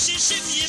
谢谢你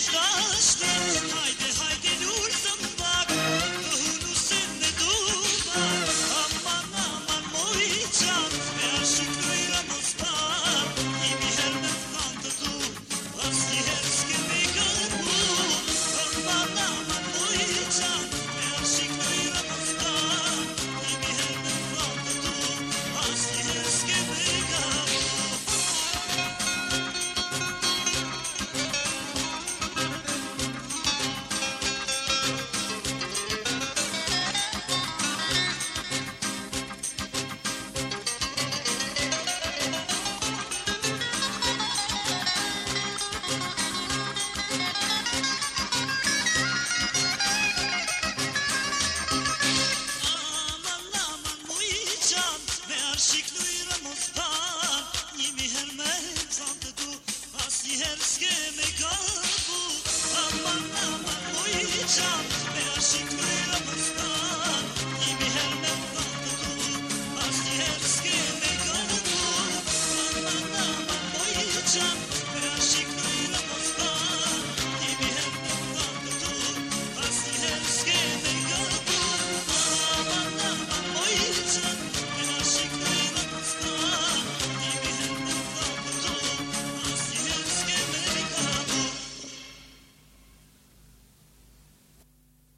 mos pan Një